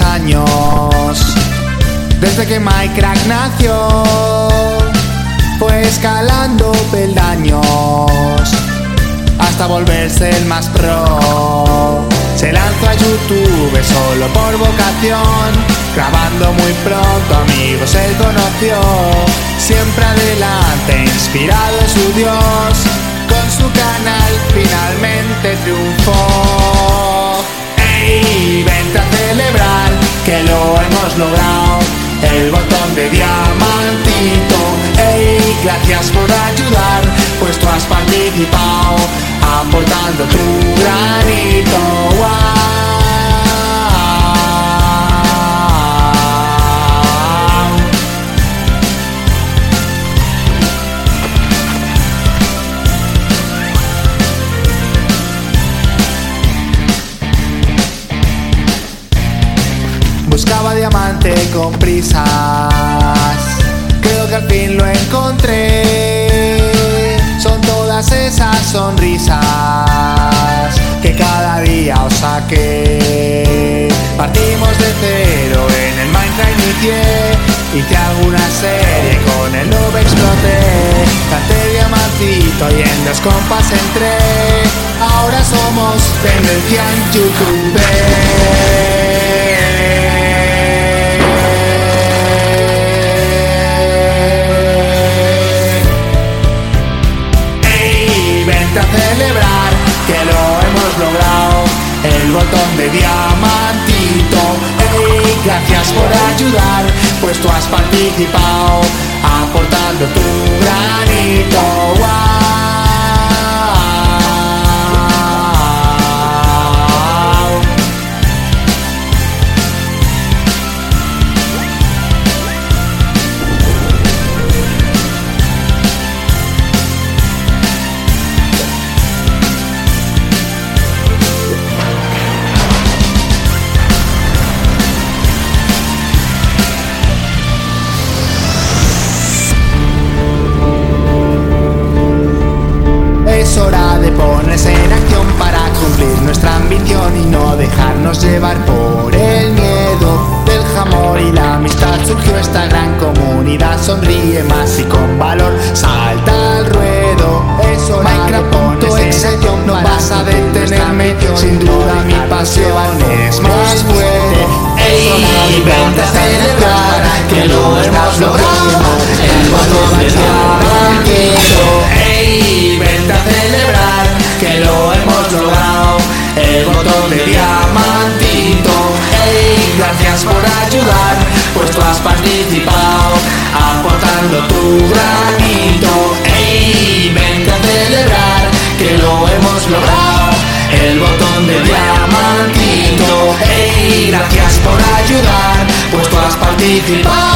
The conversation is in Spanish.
años. Desde que Minecraft nació, fue escalando peldaños hasta volverse el más pro. Se lanzó a YouTube solo por vocación, grabando muy pronto amigos él conoció. Siempre adelante, inspirado en su Dios, con su canal finalmente triunfó. Hemos logrado, el botón de diamantito. ¡Ey! Gracias por ayudar, pues tú has participado aportando tu granito. Buscaba diamante con prisas, creo que al fin lo encontré. Son todas esas sonrisas que cada día os saqué. Partimos de cero en el Minecraft inicié y te hago una serie con el noob exploté. Canté diamantito y en dos compas entré. Ahora somos tendencia en YouTube. El botón de diamantito. ¡Ey! Gracias por ayudar, pues tú has participado, aportando tu ponerse en acción para cumplir nuestra ambición y no dejarnos llevar por el miedo del jamón y la amistad. Surgió esta gran comunidad, sonríe más y con valor salta al ruedo. Es hora Minecraft.exe no vas a detenerme, sin duda mi pasión es más fuerte. Ey, vente a celebrar que lo hemos logrado. El granito. Ey, vente a celebrar que lo hemos logrado. El botón de diamantito. Ey, gracias por ayudar, pues tú has participado.